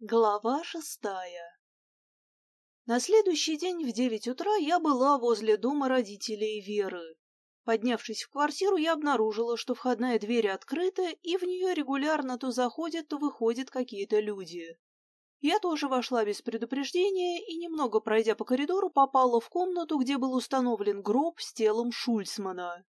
Глава шестая На следующий день в девять утра я была возле дома родителей Веры. Поднявшись в квартиру, я обнаружила, что входная дверь открыта, и в нее регулярно то заходят, то выходят какие-то люди. Я тоже вошла без предупреждения и, немного пройдя по коридору, попала в комнату, где был установлен гроб с телом Шульцмана.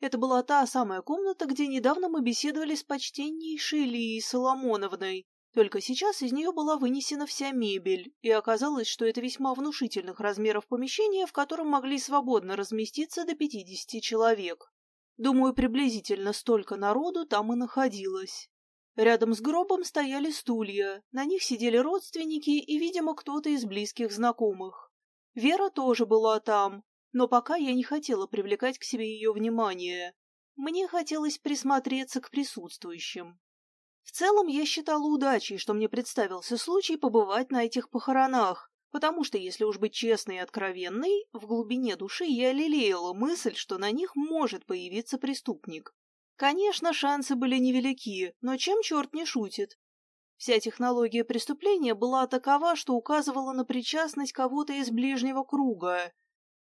Это была та самая комната, где недавно мы беседовали с почтеннейшей Лией Соломоновной, только сейчас из нее была вынесена вся мебель, и оказалось, что это весьма внушительных размеров помещение, в котором могли свободно разместиться до 50 человек. Думаю, приблизительно столько народу там и находилось. Рядом с гробом стояли стулья, на них сидели родственники и, видимо, кто-то из близких знакомых. Вера тоже была там, но пока я не хотела привлекать к себе ее внимание. Мне хотелось присмотреться к присутствующим. В целом, я считала удачей, что мне представился случай побывать на этих похоронах, потому что, если уж быть честной и откровенной, в глубине души я лелеяла мысль, что на них может появиться преступник. Конечно, шансы были невелики, но чем черт не шутит? Вся технология преступления была такова, что указывала на причастность кого-то из ближнего круга.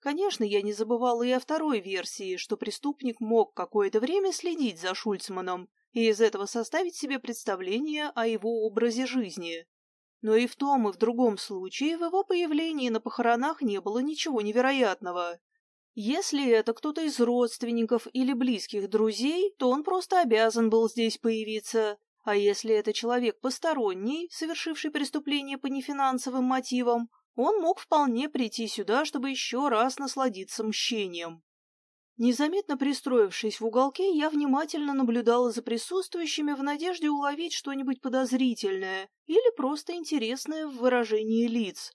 Конечно, я не забывала и о второй версии, что преступник мог какое-то время следить за Шульцманом, и из этого составить себе представление о его образе жизни. Но и в том, и в другом случае в его появлении на похоронах не было ничего невероятного. Если это кто-то из родственников или близких друзей, то он просто обязан был здесь появиться, а если это человек посторонний, совершивший преступление по нефинансовым мотивам, он мог вполне прийти сюда, чтобы еще раз насладиться мщением. Незаметно пристроившись в уголке, я внимательно наблюдала за присутствующими в надежде уловить что-нибудь подозрительное или просто интересное в выражении лиц.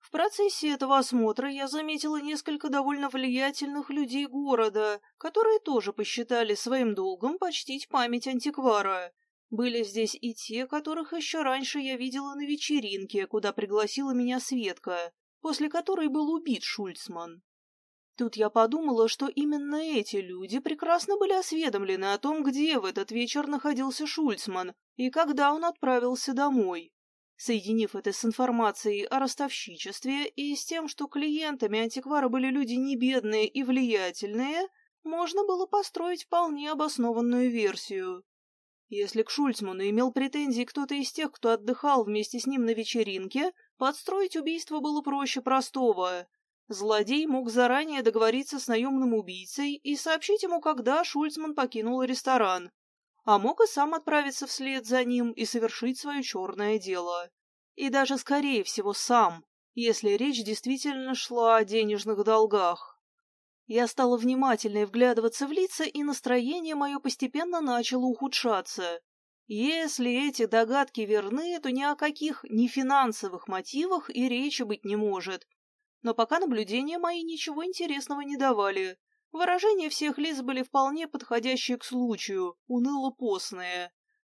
В процессе этого осмотра я заметила несколько довольно влиятельных людей города, которые тоже посчитали своим долгом почтить память антиквара. Были здесь и те, которых еще раньше я видела на вечеринке, куда пригласила меня Светка, после которой был убит Шульцман. Тут я подумала, что именно эти люди прекрасно были осведомлены о том, где в этот вечер находился Шульцман и когда он отправился домой. Соединив это с информацией о ростовщичестве и с тем, что клиентами антиквара были люди не бедные и влиятельные, можно было построить вполне обоснованную версию. Если к Шульцману имел претензии кто-то из тех, кто отдыхал вместе с ним на вечеринке, подстроить убийство было проще простого. Злодей мог заранее договориться с наемным убийцей и сообщить ему, когда Шульцман покинул ресторан, а мог и сам отправиться вслед за ним и совершить свое черное дело. И даже, скорее всего, сам, если речь действительно шла о денежных долгах. Я стала внимательнее вглядываться в лица, и настроение мое постепенно начало ухудшаться. Если эти догадки верны, то ни о каких нефинансовых мотивах и речи быть не может, но пока наблюдения мои ничего интересного не давали. Выражения всех лиц были вполне подходящие к случаю, уныло-постные.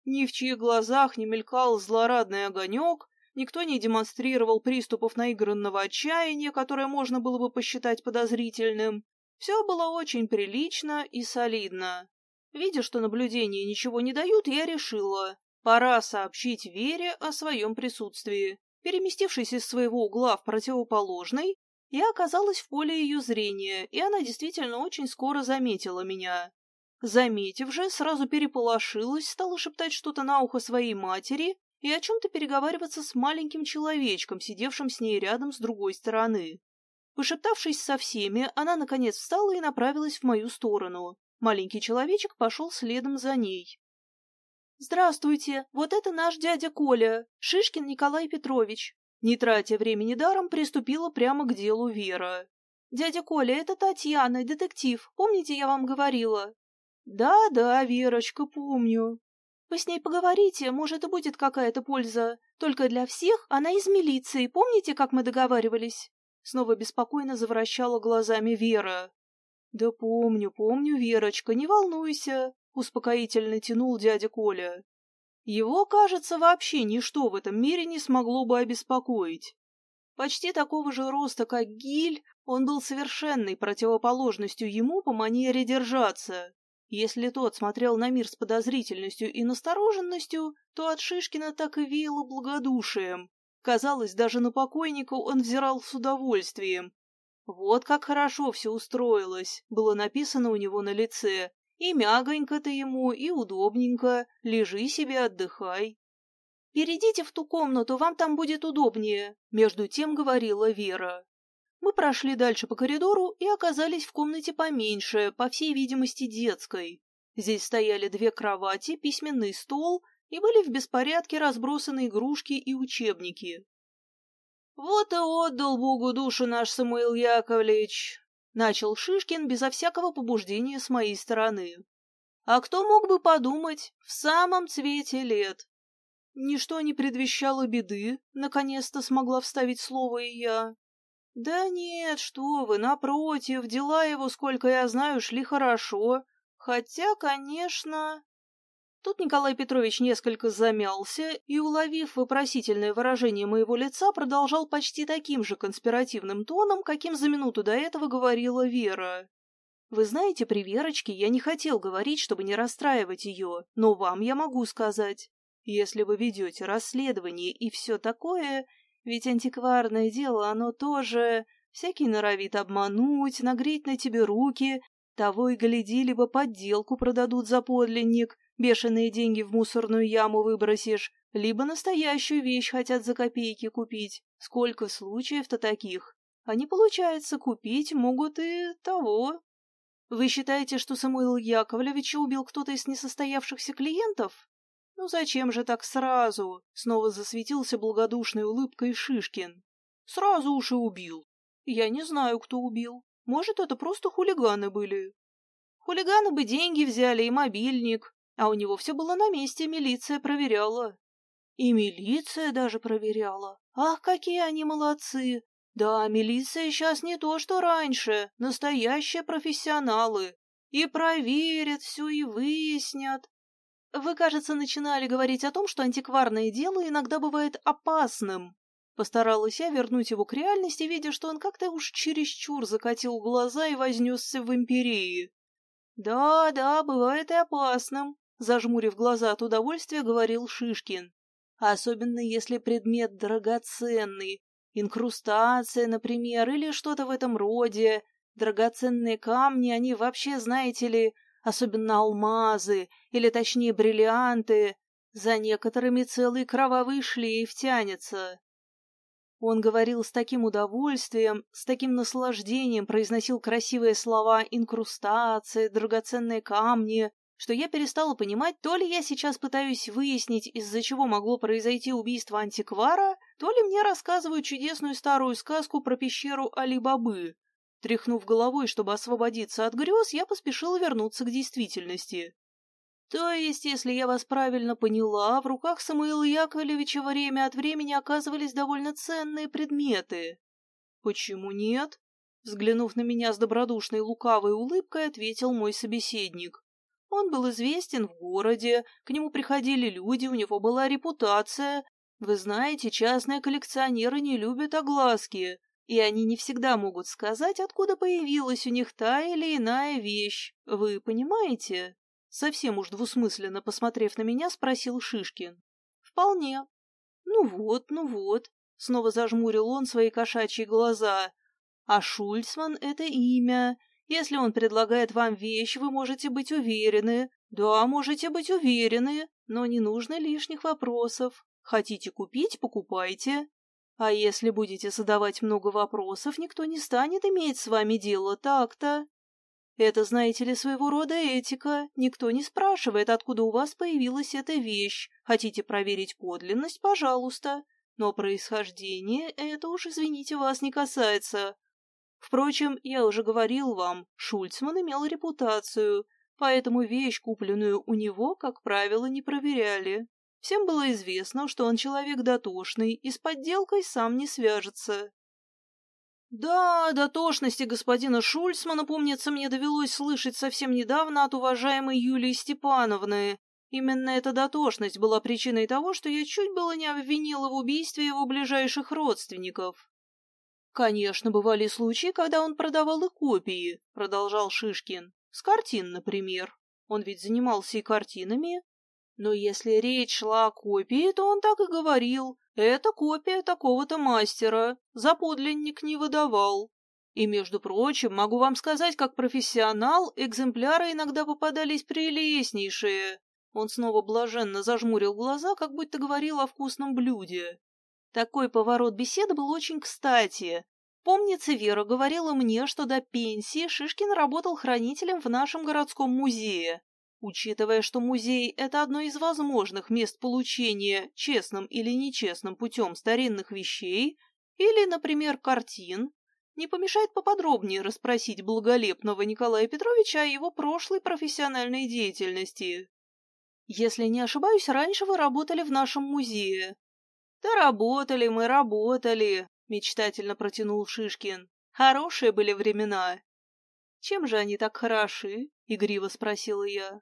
Ни в чьих глазах не мелькал злорадный огонек, никто не демонстрировал приступов наигранного отчаяния, которое можно было бы посчитать подозрительным. Все было очень прилично и солидно. Видя, что наблюдения ничего не дают, я решила, пора сообщить Вере о своем присутствии. Переместившись из своего угла в противоположный, я оказалась в поле ее зрения, и она действительно очень скоро заметила меня. Заметив же, сразу переполошилась, стала шептать что-то на ухо своей матери и о чем-то переговариваться с маленьким человечком, сидевшим с ней рядом с другой стороны. Пошептавшись со всеми, она, наконец, встала и направилась в мою сторону. Маленький человечек пошел следом за ней. «Здравствуйте, вот это наш дядя Коля, Шишкин Николай Петрович». Не тратя времени даром, приступила прямо к делу Вера. «Дядя Коля, это Татьяна, детектив. Помните, я вам говорила?» «Да-да, Верочка, помню». «Вы с ней поговорите, может, и будет какая-то польза. Только для всех она из милиции. Помните, как мы договаривались?» Снова беспокойно завращала глазами Вера. «Да помню, помню, Верочка, не волнуйся. — успокоительно тянул дядя Коля. Его, кажется, вообще ничто в этом мире не смогло бы обеспокоить. Почти такого же роста, как Гиль, он был совершенной противоположностью ему по манере держаться. Если тот смотрел на мир с подозрительностью и настороженностью, то от Шишкина так и веяло благодушием. Казалось, даже на покойника он взирал с удовольствием. Вот как хорошо все устроилось, было написано у него на лице. И мягонько-то ему, и удобненько. Лежи себе, отдыхай. «Перейдите в ту комнату, вам там будет удобнее», — между тем говорила Вера. Мы прошли дальше по коридору и оказались в комнате поменьше, по всей видимости, детской. Здесь стояли две кровати, письменный стол и были в беспорядке разбросаны игрушки и учебники. «Вот и отдал Богу душу наш Самуил Яковлевич», — начал Шишкин безо всякого побуждения с моей стороны. «А кто мог бы подумать, в самом цвете лет?» Ничто не предвещало беды, наконец-то смогла вставить слово и я. «Да нет, что вы, напротив, дела его, сколько я знаю, шли хорошо. Хотя, конечно...» Тут Николай Петрович несколько замялся и, уловив вопросительное выражение моего лица, продолжал почти таким же конспиративным тоном, каким за минуту до этого говорила Вера. «Вы знаете, при Верочке я не хотел говорить, чтобы не расстраивать ее, но вам я могу сказать. Если вы ведете расследование и все такое, ведь антикварное дело, оно тоже... Всякий норовит обмануть, нагреть на тебе руки, того и гляди, либо подделку продадут за подлинник, бешеные деньги в мусорную яму выбросишь, либо настоящую вещь хотят за копейки купить. Сколько случаев-то таких? А не получается, купить могут и того. Вы считаете, что Самуил Яковлевич убил кто-то из несостоявшихся клиентов? Ну зачем же так сразу? Снова засветился благодушной улыбкой Шишкин. Сразу уж и убил. Я не знаю, кто убил. Может, это просто хулиганы были. Хулиганы бы деньги взяли и мобильник, а у него все было на месте, милиция проверяла. И милиция даже проверяла. Ах, какие они молодцы! Да, милиция сейчас не то, что раньше, настоящие профессионалы. И проверят все и выяснят. Вы, кажется, начинали говорить о том, что антикварное дело иногда бывает опасным. Постаралась я вернуть его к реальности, видя, что он как-то уж чересчур закатил глаза и вознесся в империи. «Да, да, бывает и опасным», — зажмурив глаза от удовольствия, говорил Шишкин. «Особенно если предмет драгоценный, инкрустация, например, или что-то в этом роде. Драгоценные камни, они вообще, знаете ли, особенно алмазы, или точнее бриллианты, за некоторыми целый кровавый шлейф тянется. Он говорил с таким удовольствием, с таким наслаждением, произносил красивые слова инкрустации, драгоценные камни, что я перестала понимать, то ли я сейчас пытаюсь выяснить, из-за чего могло произойти убийство антиквара, то ли мне рассказывают чудесную старую сказку про пещеру Али-Бабы. Тряхнув головой, чтобы освободиться от грез, я поспешила вернуться к действительности. То есть, если я вас правильно поняла, в руках Самуила Яковлевича время от времени оказывались довольно ценные предметы. Почему нет? Взглянув на меня с добродушной лукавой улыбкой, ответил мой собеседник. Он был известен в городе, к нему приходили люди, у него была репутация. Вы знаете, частные коллекционеры не любят огласки, и они не всегда могут сказать, откуда появилась у них та или иная вещь. Вы понимаете? Совсем уж двусмысленно посмотрев на меня, спросил Шишкин. «Вполне». «Ну вот, ну вот», — снова зажмурил он свои кошачьи глаза. «А Шульцман — это имя. Если он предлагает вам вещь, вы можете быть уверены. Да, можете быть уверены, но не нужно лишних вопросов. Хотите купить — покупайте. А если будете задавать много вопросов, никто не станет иметь с вами дело так-то. Это, знаете ли, своего рода этика. Никто не спрашивает, откуда у вас появилась эта вещь. Хотите проверить подлинность, пожалуйста. Но происхождение это уж, извините, вас не касается. Впрочем, я уже говорил вам, Шульцман имел репутацию, поэтому вещь, купленную у него, как правило, не проверяли. Всем было известно, что он человек дотошный и с подделкой сам не свяжется. Да, дотошности господина Шульцмана, помнится, мне довелось слышать совсем недавно от уважаемой Юлии Степановны. Именно эта дотошность была причиной того, что я чуть было не обвинила в убийстве его ближайших родственников. Конечно, бывали случаи, когда он продавал и копии, продолжал Шишкин. С картин, например. Он ведь занимался и картинами. Но если речь шла о копии, то он так и говорил. Это копия такого-то мастера. За подлинник не выдавал. И, между прочим, могу вам сказать, как профессионал, экземпляры иногда попадались прелестнейшие. Он снова блаженно зажмурил глаза, как будто говорил о вкусном блюде. Такой поворот беседы был очень кстати. Помнится, Вера говорила мне, что до пенсии Шишкин работал хранителем в нашем городском музее. Учитывая, что музей – это одно из возможных мест получения честным или нечестным путем старинных вещей или, например, картин, не помешает поподробнее расспросить благолепного Николая Петровича о его прошлой профессиональной деятельности. Если не ошибаюсь, раньше вы работали в нашем музее. Да работали мы, работали, — мечтательно протянул Шишкин. «Хорошие были времена». «Чем же они так хороши?» — игриво спросила я.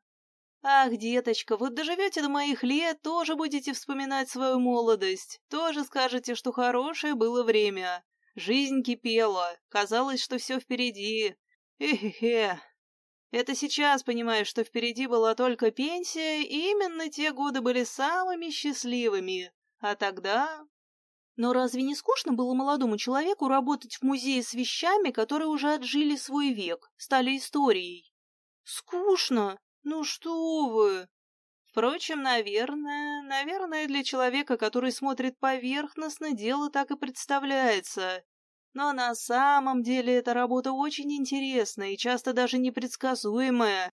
«Ах, деточка, вот доживете до моих лет, тоже будете вспоминать свою молодость, тоже скажете, что хорошее было время. Жизнь кипела, казалось, что все впереди. Эхе-хе. Это сейчас понимаешь, что впереди была только пенсия, и именно те годы были самыми счастливыми. А тогда но разве не скучно было молодому человеку работать в музее с вещами, которые уже отжили свой век, стали историей? Скучно? Ну что вы? Впрочем, наверное, наверное, для человека, который смотрит поверхностно, дело так и представляется. Но на самом деле эта работа очень интересная и часто даже непредсказуемая.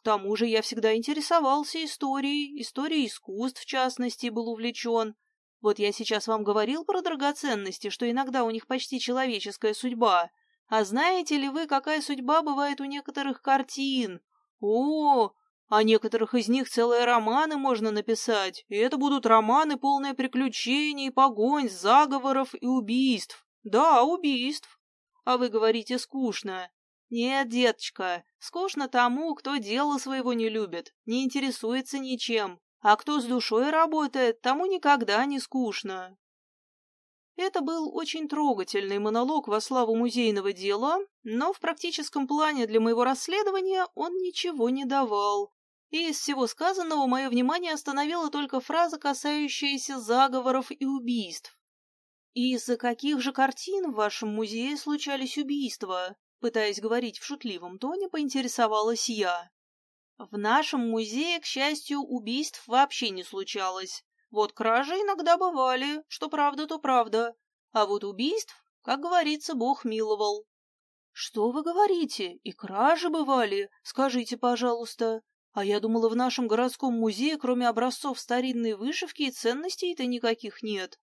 К тому же я всегда интересовался историей, историей искусств, в частности, был увлечен. Вот я сейчас вам говорил про драгоценности, что иногда у них почти человеческая судьба. А знаете ли вы, какая судьба бывает у некоторых картин? О, а некоторых из них целые романы можно написать, и это будут романы, полные приключений, погонь, заговоров и убийств. Да, убийств. А вы говорите скучно. Нет, деточка, скучно тому, кто дело своего не любит, не интересуется ничем, а кто с душой работает, тому никогда не скучно. Это был очень трогательный монолог во славу музейного дела, но в практическом плане для моего расследования он ничего не давал. И из всего сказанного мое внимание остановила только фраза, касающаяся заговоров и убийств. «И из-за каких же картин в вашем музее случались убийства?» Пытаясь говорить в шутливом тоне, поинтересовалась я. В нашем музее, к счастью, убийств вообще не случалось. Вот кражи иногда бывали, что правда, то правда. А вот убийств, как говорится, Бог миловал. Что вы говорите? И кражи бывали? Скажите, пожалуйста. А я думала, в нашем городском музее, кроме образцов старинной вышивки и ценностей-то никаких нет.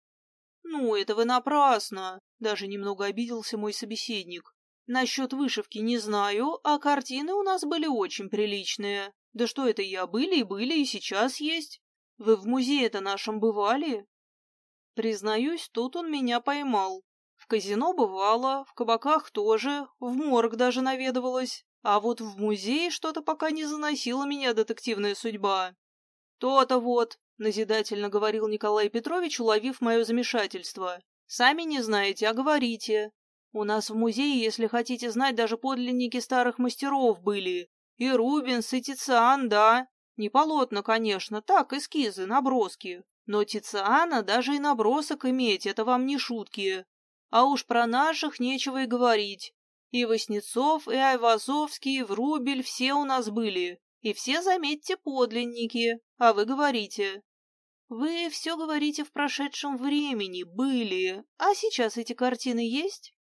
Ну, это вы напрасно. Даже немного обиделся мой собеседник. Насчет вышивки не знаю, а картины у нас были очень приличные. Да что это я, были и были, и сейчас есть. Вы в музее-то нашем бывали? Признаюсь, тут он меня поймал. В казино бывало, в кабаках тоже, в морг даже наведывалась. А вот в музей что-то пока не заносила меня детективная судьба. То-то вот, назидательно говорил Николай Петрович, уловив мое замешательство. Сами не знаете, а говорите. У нас в музее, если хотите знать, даже подлинники старых мастеров были. И Рубенс, и Тициан, да. Не полотна, конечно, так, эскизы, наброски. Но Тициана даже и набросок иметь, это вам не шутки. А уж про наших нечего и говорить. И Васнецов, и Айвазовский, и Врубель все у нас были. И все, заметьте, подлинники. А вы говорите. Вы все говорите в прошедшем времени, были. А сейчас эти картины есть?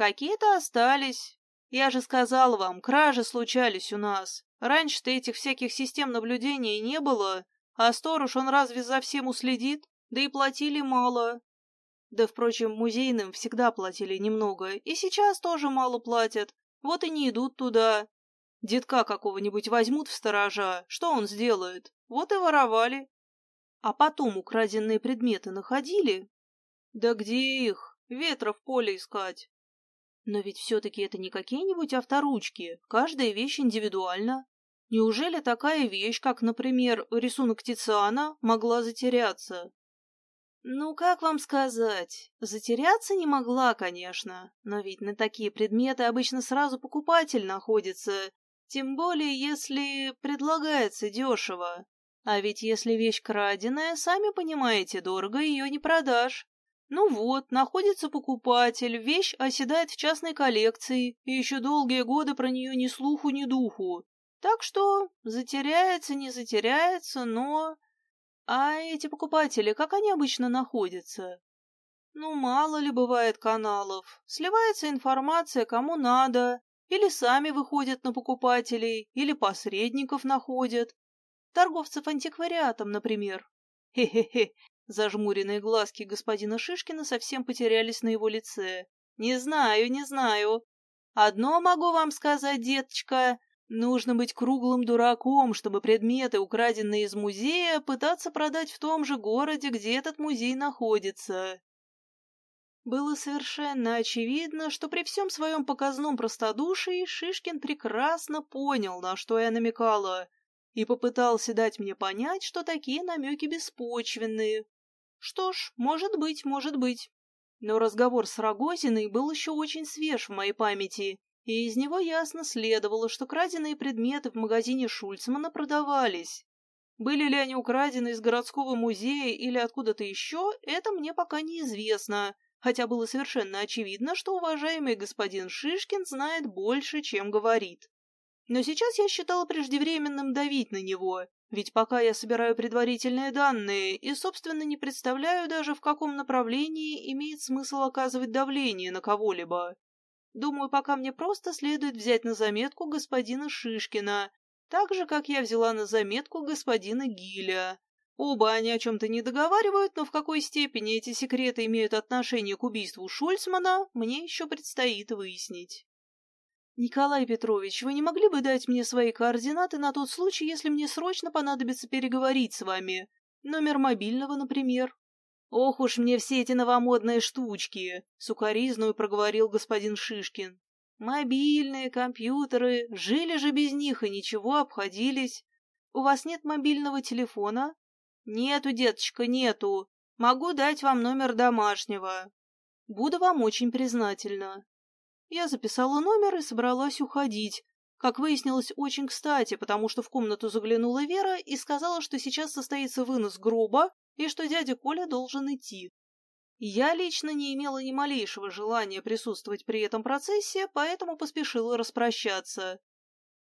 Какие-то остались. Я же сказал вам, кражи случались у нас. Раньше-то этих всяких систем наблюдения не было, а сторож он разве за всем уследит? Да и платили мало. Да, впрочем, музейным всегда платили немного, и сейчас тоже мало платят. Вот и не идут туда. Детка какого-нибудь возьмут в сторожа, что он сделает? Вот и воровали. А потом украденные предметы находили? Да где их? Ветра в поле искать. Но ведь все-таки это не какие-нибудь авторучки, каждая вещь индивидуальна. Неужели такая вещь, как, например, рисунок Тициана, могла затеряться? Ну, как вам сказать? Затеряться не могла, конечно, но ведь на такие предметы обычно сразу покупатель находится. Тем более, если предлагается дешево. А ведь если вещь краденая, сами понимаете, дорого ее не продашь. Ну вот, находится покупатель, вещь оседает в частной коллекции, и еще долгие годы про нее ни слуху, ни духу. Так что затеряется, не затеряется, но... А эти покупатели, как они обычно находятся? Ну, мало ли бывает каналов. Сливается информация кому надо, или сами выходят на покупателей, или посредников находят. Торговцев антиквариатом, например. Хе-хе-хе, Зажмуренные глазки господина Шишкина совсем потерялись на его лице. «Не знаю, не знаю. Одно могу вам сказать, деточка. Нужно быть круглым дураком, чтобы предметы, украденные из музея, пытаться продать в том же городе, где этот музей находится». Было совершенно очевидно, что при всем своем показном простодушии Шишкин прекрасно понял, на что я намекала, и попытался дать мне понять, что такие намеки беспочвенные, что ж, может быть, может быть. Но разговор с Рогозиной был еще очень свеж в моей памяти, и из него ясно следовало, что краденые предметы в магазине Шульцмана продавались. Были ли они украдены из городского музея или откуда-то еще, это мне пока неизвестно, хотя было совершенно очевидно, что уважаемый господин Шишкин знает больше, чем говорит. Но сейчас я считала преждевременным давить на него, ведь пока я собираю предварительные данные и, собственно, не представляю даже, в каком направлении имеет смысл оказывать давление на кого-либо. Думаю, пока мне просто следует взять на заметку господина Шишкина, так же, как я взяла на заметку господина Гиля. Оба они о чем-то не договаривают, но в какой степени эти секреты имеют отношение к убийству Шульцмана, мне еще предстоит выяснить. «Николай Петрович, вы не могли бы дать мне свои координаты на тот случай, если мне срочно понадобится переговорить с вами? Номер мобильного, например?» «Ох уж мне все эти новомодные штучки!» — сукоризную проговорил господин Шишкин. «Мобильные, компьютеры, жили же без них и ничего, обходились. У вас нет мобильного телефона?» «Нету, деточка, нету. Могу дать вам номер домашнего. Буду вам очень признательна. Я записала номер и собралась уходить. Как выяснилось, очень кстати, потому что в комнату заглянула Вера и сказала, что сейчас состоится вынос гроба и что дядя Коля должен идти. Я лично не имела ни малейшего желания присутствовать при этом процессе, поэтому поспешила распрощаться.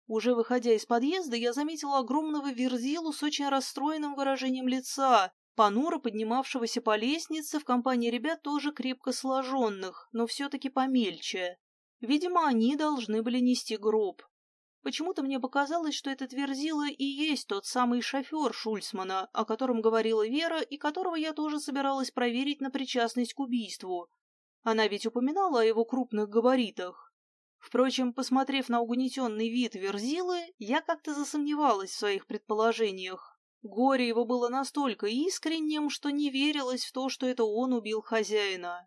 Уже выходя из подъезда, я заметила огромного верзилу с очень расстроенным выражением лица, понуро поднимавшегося по лестнице в компании ребят тоже крепко сложенных, но все-таки помельче. Видимо, они должны были нести гроб. Почему-то мне показалось, что этот Верзила и есть тот самый шофер Шульцмана, о котором говорила Вера и которого я тоже собиралась проверить на причастность к убийству. Она ведь упоминала о его крупных габаритах. Впрочем, посмотрев на угнетенный вид Верзилы, я как-то засомневалась в своих предположениях. Горе его было настолько искренним, что не верилось в то, что это он убил хозяина.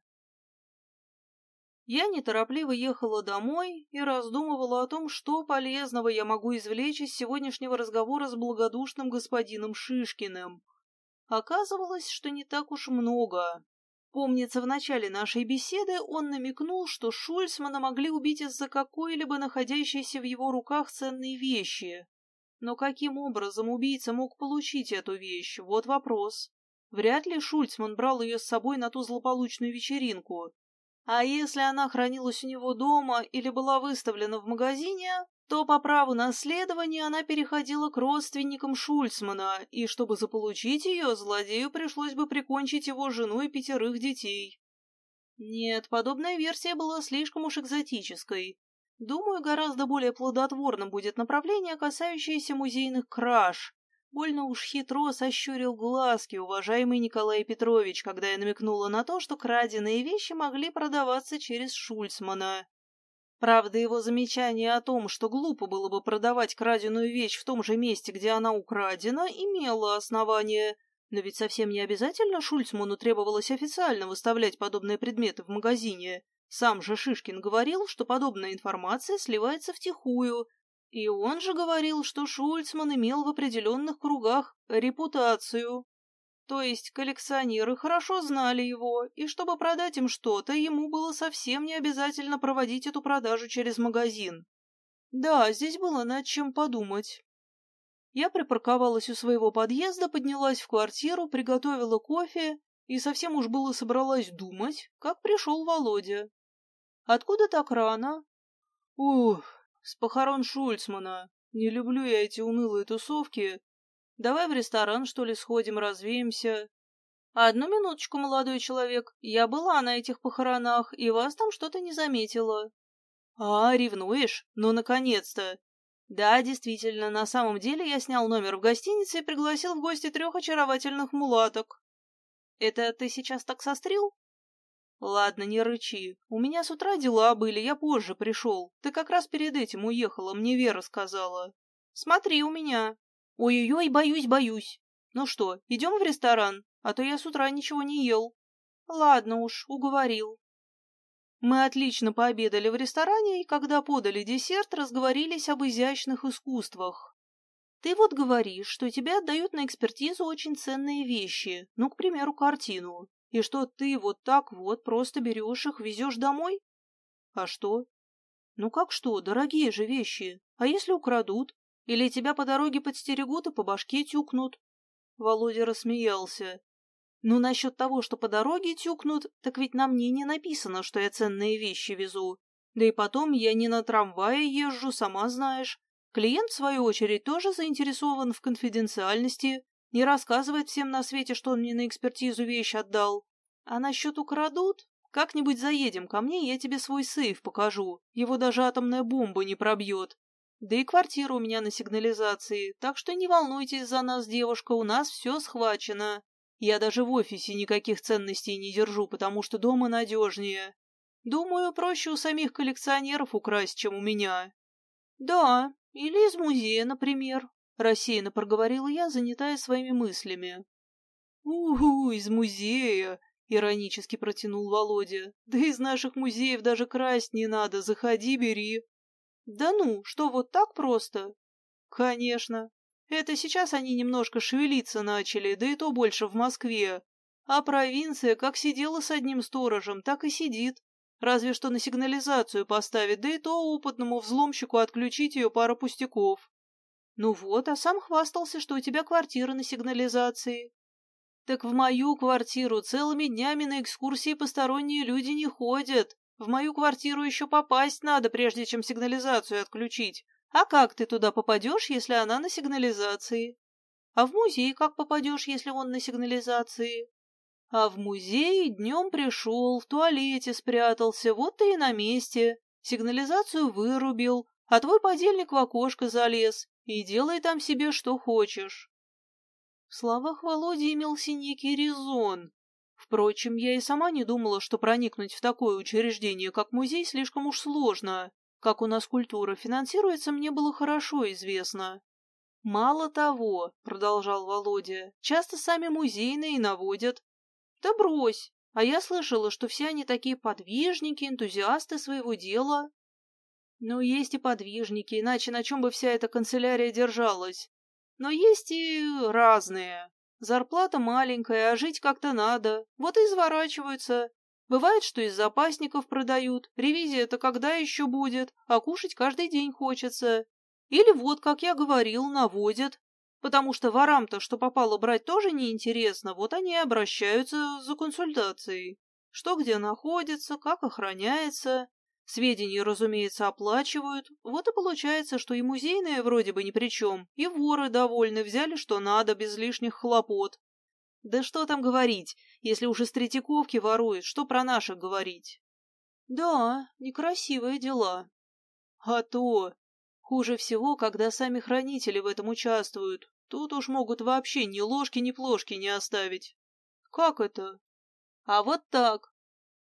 Я неторопливо ехала домой и раздумывала о том, что полезного я могу извлечь из сегодняшнего разговора с благодушным господином Шишкиным. Оказывалось, что не так уж много. Помнится, в начале нашей беседы он намекнул, что Шульцмана могли убить из-за какой-либо находящейся в его руках ценной вещи. Но каким образом убийца мог получить эту вещь? Вот вопрос. Вряд ли Шульцман брал ее с собой на ту злополучную вечеринку. А если она хранилась у него дома или была выставлена в магазине, то по праву наследования она переходила к родственникам Шульцмана, и чтобы заполучить ее, злодею пришлось бы прикончить его жену и пятерых детей. Нет, подобная версия была слишком уж экзотической. Думаю, гораздо более плодотворным будет направление, касающееся музейных краж, Больно уж хитро сощурил глазки уважаемый Николай Петрович, когда я намекнула на то, что краденые вещи могли продаваться через Шульцмана. Правда, его замечание о том, что глупо было бы продавать краденую вещь в том же месте, где она украдена, имело основание. Но ведь совсем не обязательно Шульцману требовалось официально выставлять подобные предметы в магазине. Сам же Шишкин говорил, что подобная информация сливается втихую, и он же говорил, что Шульцман имел в определенных кругах репутацию. То есть коллекционеры хорошо знали его, и чтобы продать им что-то, ему было совсем не обязательно проводить эту продажу через магазин. Да, здесь было над чем подумать. Я припарковалась у своего подъезда, поднялась в квартиру, приготовила кофе и совсем уж было собралась думать, как пришел Володя. Откуда так рано? Ух, с похорон Шульцмана. Не люблю я эти унылые тусовки. Давай в ресторан, что ли, сходим, развеемся. Одну минуточку, молодой человек. Я была на этих похоронах, и вас там что-то не заметила. А, ревнуешь? Ну, наконец-то. Да, действительно, на самом деле я снял номер в гостинице и пригласил в гости трех очаровательных мулаток. Это ты сейчас так сострил? Ладно, не рычи. У меня с утра дела были, я позже пришел. Ты как раз перед этим уехала, мне Вера сказала. Смотри у меня. Ой-ой-ой, боюсь, боюсь. Ну что, идем в ресторан? А то я с утра ничего не ел. Ладно уж, уговорил. Мы отлично пообедали в ресторане, и когда подали десерт, разговорились об изящных искусствах. Ты вот говоришь, что тебе отдают на экспертизу очень ценные вещи, ну, к примеру, картину, и что ты вот так вот просто берешь их, везешь домой? А что? Ну как что, дорогие же вещи. А если украдут? Или тебя по дороге подстерегут и по башке тюкнут? Володя рассмеялся. Ну, насчет того, что по дороге тюкнут, так ведь на мне не написано, что я ценные вещи везу. Да и потом я не на трамвае езжу, сама знаешь. Клиент, в свою очередь, тоже заинтересован в конфиденциальности, не рассказывает всем на свете, что он мне на экспертизу вещь отдал. А насчет украдут? Как-нибудь заедем ко мне, я тебе свой сейф покажу. Его даже атомная бомба не пробьет. Да и квартира у меня на сигнализации, так что не волнуйтесь за нас, девушка, у нас все схвачено. Я даже в офисе никаких ценностей не держу, потому что дома надежнее. Думаю, проще у самих коллекционеров украсть, чем у меня. Да, или из музея, например, рассеянно проговорила я, занятая своими мыслями. Угу, из музея, иронически протянул Володя. Да из наших музеев даже красть не надо, заходи, бери. Да ну, что вот так просто? Конечно. Это сейчас они немножко шевелиться начали, да и то больше в Москве. А провинция как сидела с одним сторожем, так и сидит. Разве что на сигнализацию поставить, да и то опытному взломщику отключить ее пара пустяков. Ну вот, а сам хвастался, что у тебя квартира на сигнализации. Так в мою квартиру целыми днями на экскурсии посторонние люди не ходят. В мою квартиру еще попасть надо, прежде чем сигнализацию отключить. А как ты туда попадешь, если она на сигнализации? А в музей как попадешь, если он на сигнализации? А в музей днем пришел, в туалете спрятался, вот ты и на месте. Сигнализацию вырубил, а твой подельник в окошко залез и делай там себе что хочешь. В словах Володи имелся некий резон. Впрочем, я и сама не думала, что проникнуть в такое учреждение, как музей, слишком уж сложно. Как у нас культура финансируется, мне было хорошо известно. «Мало того», — продолжал Володя, — «часто сами музейные наводят, да брось! А я слышала, что все они такие подвижники, энтузиасты своего дела. Ну, есть и подвижники, иначе на чем бы вся эта канцелярия держалась? Но есть и разные. Зарплата маленькая, а жить как-то надо. Вот и изворачиваются. Бывает, что из запасников продают. Ревизия-то когда еще будет? А кушать каждый день хочется. Или вот, как я говорил, наводят. Потому что ворам-то, что попало брать, тоже неинтересно, вот они и обращаются за консультацией. Что где находится, как охраняется. Сведения, разумеется, оплачивают. Вот и получается, что и музейные вроде бы ни при чем, и воры довольны, взяли что надо, без лишних хлопот. Да что там говорить, если уж из Третьяковки воруют, что про наших говорить? Да, некрасивые дела. А то, Хуже всего, когда сами хранители в этом участвуют. Тут уж могут вообще ни ложки, ни плошки не оставить. Как это? А вот так.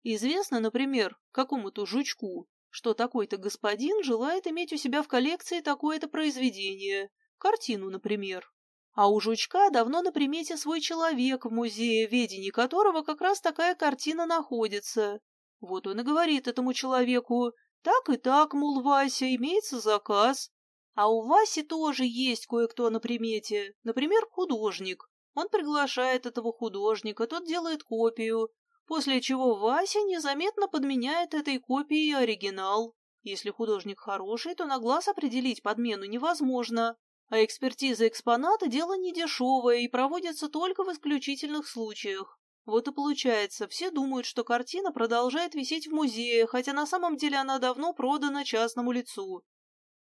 Известно, например, какому-то жучку, что такой-то господин желает иметь у себя в коллекции такое-то произведение, картину, например. А у жучка давно на примете свой человек в музее, ведении которого как раз такая картина находится. Вот он и говорит этому человеку, так и так, мол, Вася, имеется заказ. А у Васи тоже есть кое-кто на примете, например, художник. Он приглашает этого художника, тот делает копию, после чего Вася незаметно подменяет этой копией оригинал. Если художник хороший, то на глаз определить подмену невозможно, а экспертиза экспоната – дело недешевое и проводится только в исключительных случаях. Вот и получается, все думают, что картина продолжает висеть в музее, хотя на самом деле она давно продана частному лицу.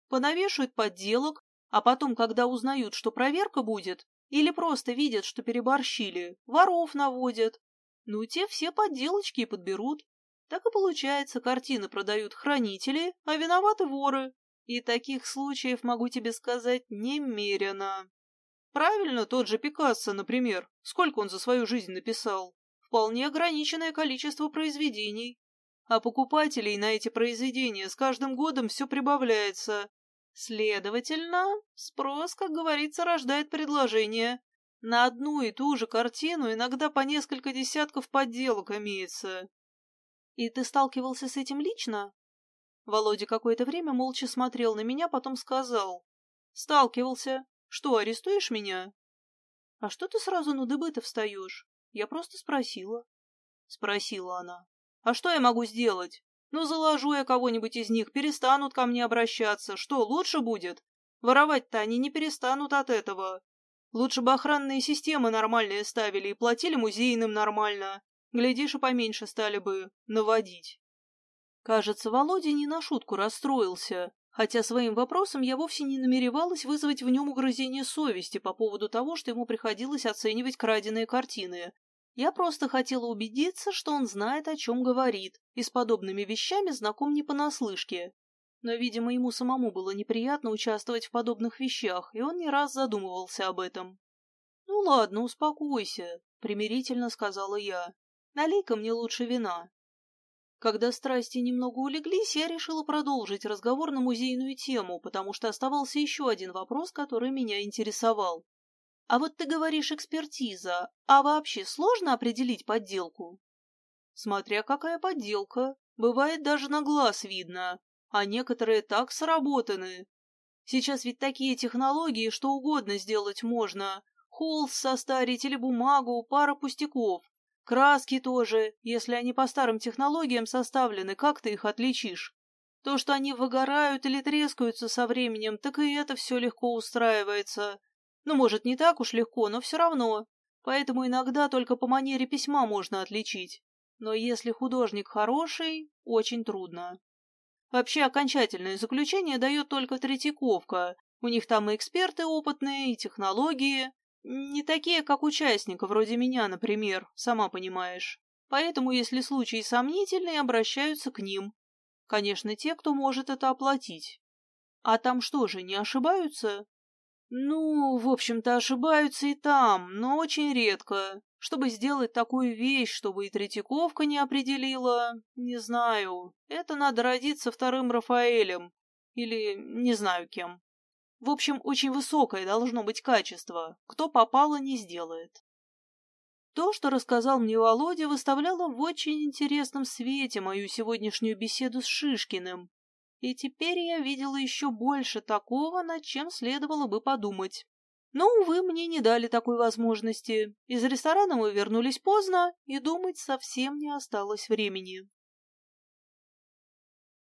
Понавешивают подделок, а потом, когда узнают, что проверка будет, или просто видят, что переборщили, воров наводят. Ну, те все подделочки и подберут. Так и получается, картины продают хранители, а виноваты воры. И таких случаев, могу тебе сказать, немерено. Правильно, тот же Пикассо, например. Сколько он за свою жизнь написал? Вполне ограниченное количество произведений. А покупателей на эти произведения с каждым годом все прибавляется. Следовательно, спрос, как говорится, рождает предложение. На одну и ту же картину иногда по несколько десятков подделок имеется. И ты сталкивался с этим лично? Володя какое-то время молча смотрел на меня, потом сказал. Сталкивался. Что, арестуешь меня? А что ты сразу на дыбы-то встаешь? Я просто спросила. Спросила она. А что я могу сделать? Ну, заложу я кого-нибудь из них, перестанут ко мне обращаться. Что, лучше будет? Воровать-то они не перестанут от этого. Лучше бы охранные системы нормальные ставили и платили музейным нормально. Глядишь, и поменьше стали бы наводить. Кажется, Володя не на шутку расстроился, хотя своим вопросом я вовсе не намеревалась вызвать в нем угрызение совести по поводу того, что ему приходилось оценивать краденые картины, я просто хотела убедиться, что он знает, о чем говорит, и с подобными вещами знаком не понаслышке. Но, видимо, ему самому было неприятно участвовать в подобных вещах, и он не раз задумывался об этом. «Ну ладно, успокойся», — примирительно сказала я. «Налей-ка мне лучше вина». Когда страсти немного улеглись, я решила продолжить разговор на музейную тему, потому что оставался еще один вопрос, который меня интересовал. А вот ты говоришь экспертиза, а вообще сложно определить подделку? Смотря какая подделка. Бывает даже на глаз видно, а некоторые так сработаны. Сейчас ведь такие технологии, что угодно сделать можно. Холст состарить или бумагу, пара пустяков. Краски тоже, если они по старым технологиям составлены, как ты их отличишь? То, что они выгорают или трескаются со временем, так и это все легко устраивается. Ну, может, не так уж легко, но все равно. Поэтому иногда только по манере письма можно отличить. Но если художник хороший, очень трудно. Вообще окончательное заключение дает только Третьяковка. У них там и эксперты опытные, и технологии. Не такие, как участника, вроде меня, например, сама понимаешь. Поэтому, если случаи сомнительные, обращаются к ним. Конечно, те, кто может это оплатить. А там что же, не ошибаются? Ну, в общем-то, ошибаются и там, но очень редко. Чтобы сделать такую вещь, чтобы и Третьяковка не определила, не знаю. Это надо родиться вторым Рафаэлем. Или не знаю кем. В общем, очень высокое должно быть качество. Кто попало, не сделает. То, что рассказал мне Володя, выставляло в очень интересном свете мою сегодняшнюю беседу с Шишкиным. И теперь я видела еще больше такого, над чем следовало бы подумать. Но, увы, мне не дали такой возможности. Из ресторана мы вернулись поздно, и думать совсем не осталось времени.